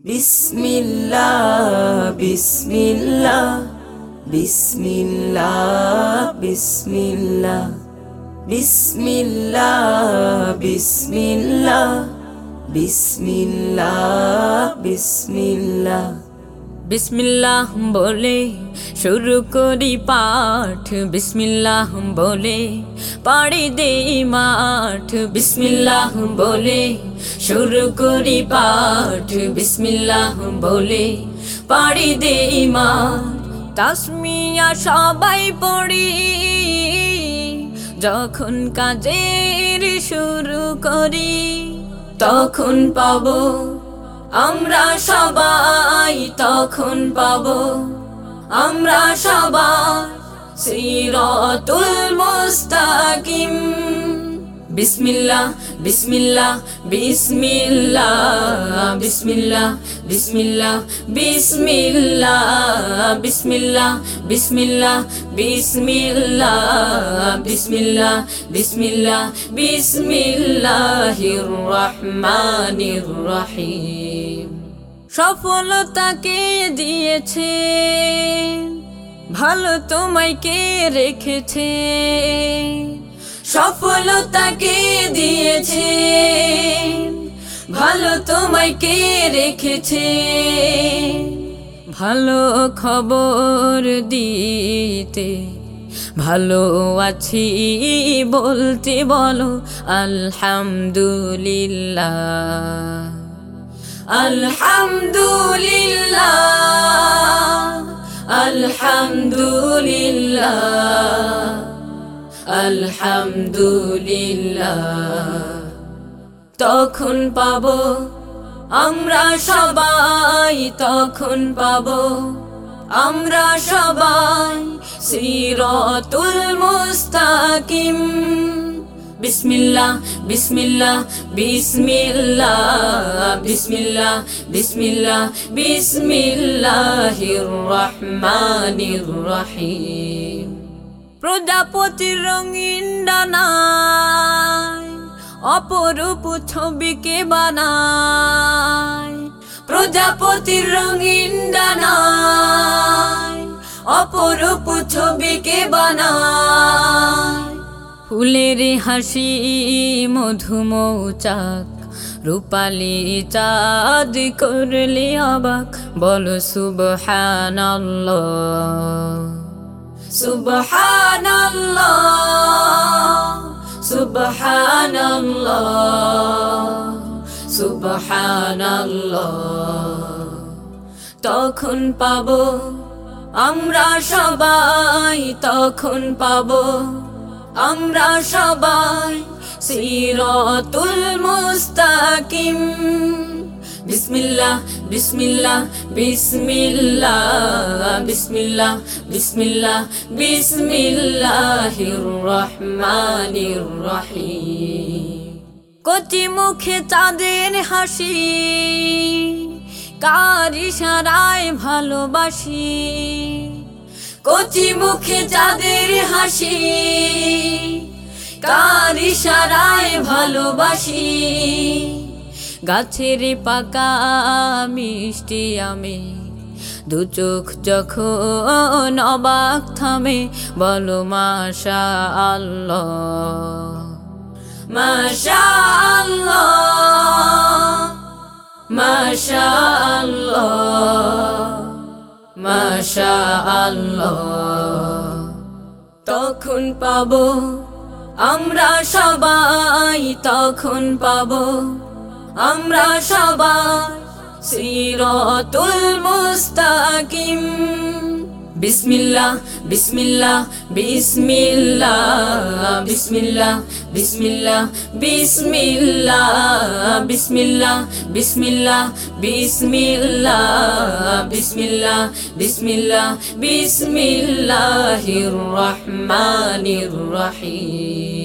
বিসমিল্লাহ বিসমিল্লাহ বিসমিল্লাহ বিসমিল্লাহ বিসমিল্লাহ বিসমিল্লাহ বিসমিল্লাহ বিসমিল্লাহ বিসমিল্লাহ বলে শুরু করি পাঠ। বিসমিল্লাহ বলে পাড়ি দে মাঠ। বিসমিল্লাহ বলে শুরু করি পাঠ। বিসমিল্লাহ বলে পাড়ি দে মাঠ। তাসমিয়া সবাই পড়ি। যখন কাজের শুরু করি, তখন পাবো আমরা সবাই তখন পাব। আমরা সবাই সিরাতুল মুস্তাকিম। বিসমিল্লাহ বিসমিল্লাহ বিসমিল্লাহ বিসমিল্লাহ বিসমিল্লাহ বিসমিল্লাহ বিসমিল্লাহ বিসমিল্লাহ বিসমিল্লাহ বিসমিল্লাহ বিসমিল্লাহ বিসমিল্লাহির রহমানির রহিম সফলতাকে দিয়েছে ভালো তোমায় কে রেখেছে সফলতাকে দিয়েছে। ভালো তোমায় কে রেখেছে? ভালো খবর দিতে, ভালো আছি বলতে বলো, আলহামদুলিল্লাহ। আলহামদুলিল্লাহ আলহামদুলিল্লাহ। আলহামদুলিল্লাহ। তখন পাব আমরা সবাই, তখন পাব আমরা সবাই সিরাতুল মুস্তাকিম। বিসমিল্লাহ বিসমিল্লাহ বিসমিল্লাহ বিসমিল্লাহ বিসমিল্লাহ, বিসমিল্লাহির রহমানির রহিম। প্রজাপতির রঙিন ডানায়, অপরূপ ছবিকে বানায়। প্রজাপতির রঙিন ডানায়, অপরূপ ছবিকে বানায়। ফুলের হাসি, মধুমৌচাক, রূপালি চাঁদ করলে অবাক। বলো, সুবহানাল্লাহ। তখন পাব আমরা সবাই তখন পাব আমরা সবাই সিরাতুল মুস্তাকিম। বিসমিল্লাহ বিসমিল্লাহ বিসমিল্লাহ বিসমিল্লাহ বিসমিল্লাহ বিসমিল্লাহির রহমানির রহিম কচি মুখে চাঁদের হাসি, কার ইশারায় ভালোবাসি? কচি মুখে চাঁদের হাসি, কার ইশারায় ভালোবাসি? গাছের পাকা মিষ্টি আমি। দু চোখ যখন অবাক থামে, বলো মাশা আল্লাহ মাশা মাশা আল্লাহ তখন পাবো আমরা সবাই, তখন পাবো আমরা সবাই সিরাতুল মুস্তাকিম বিসমিল্লাহ বিসমিল্লাহ বিসমিল্লাহ বিসমিল্লাহ বিসমিল্লাহ বিসমিল্লাহ বিসমিল্লাহ বিসমিল্লাহ বিসমিল্লাহ বিসমিল্লাহ বিসমিল্লাহ বিসমিল্লাহির রহমানির রহিম